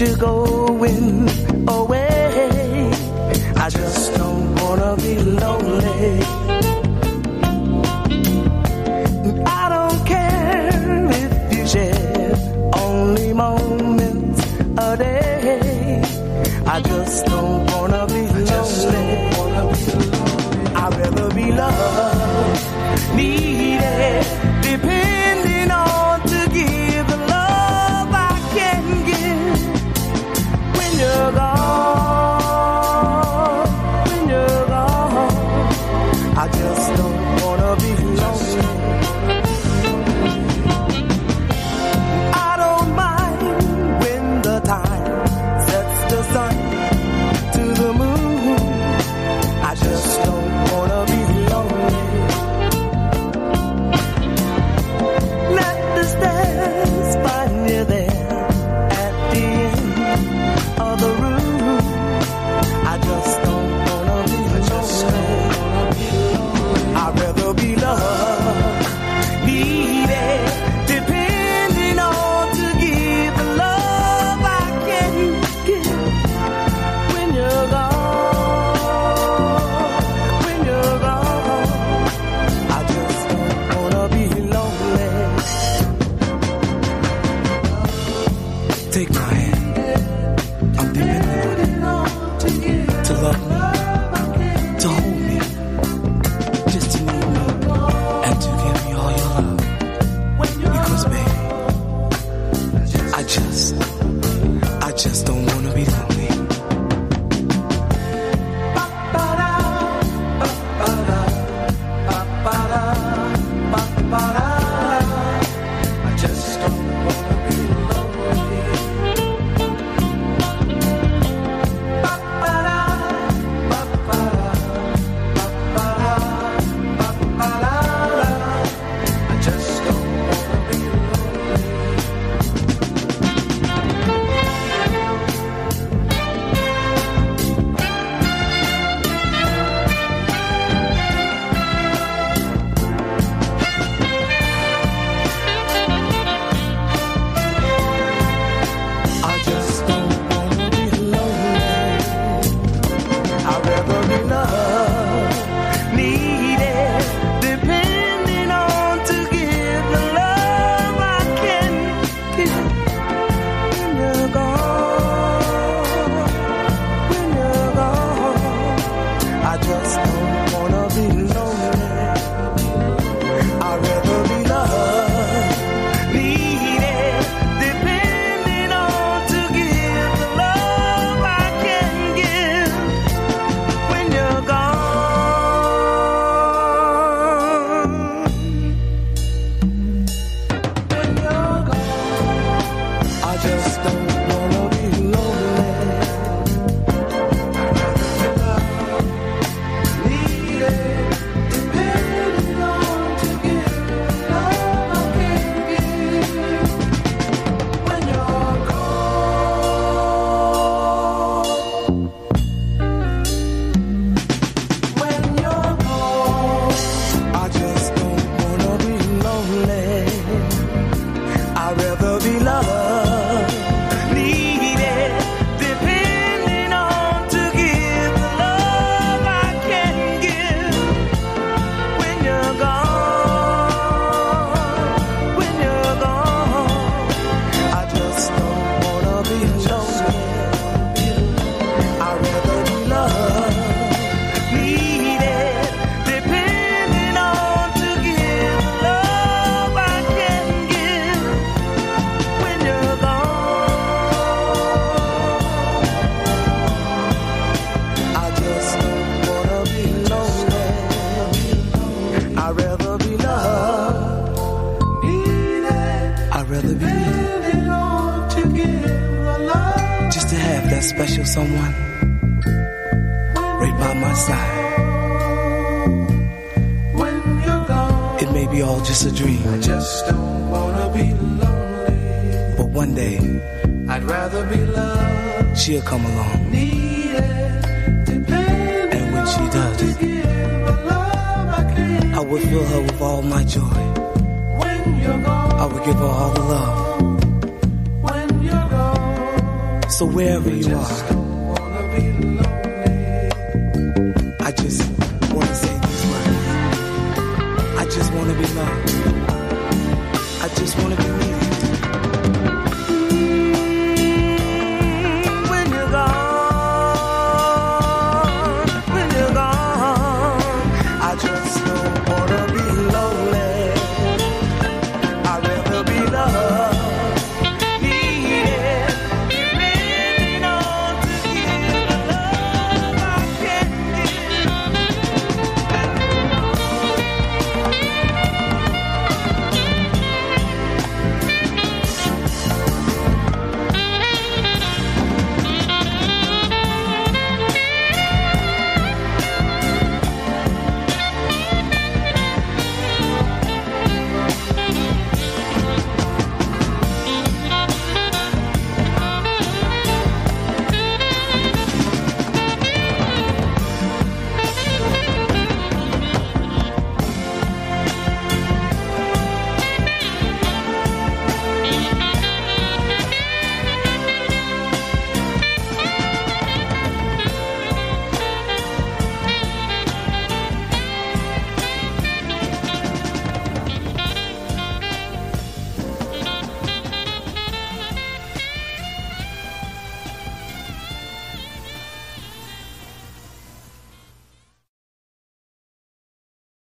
you going? Take my love. special someone right by my side. When you're gone, it may be all just a dream. I just don't wanna be lonely. But one day, I'd rather be loved. She'll come along. Needed, and when she does, I, I will fill her with all my joy. When you're gone, I will give her all the love. So wherever you are,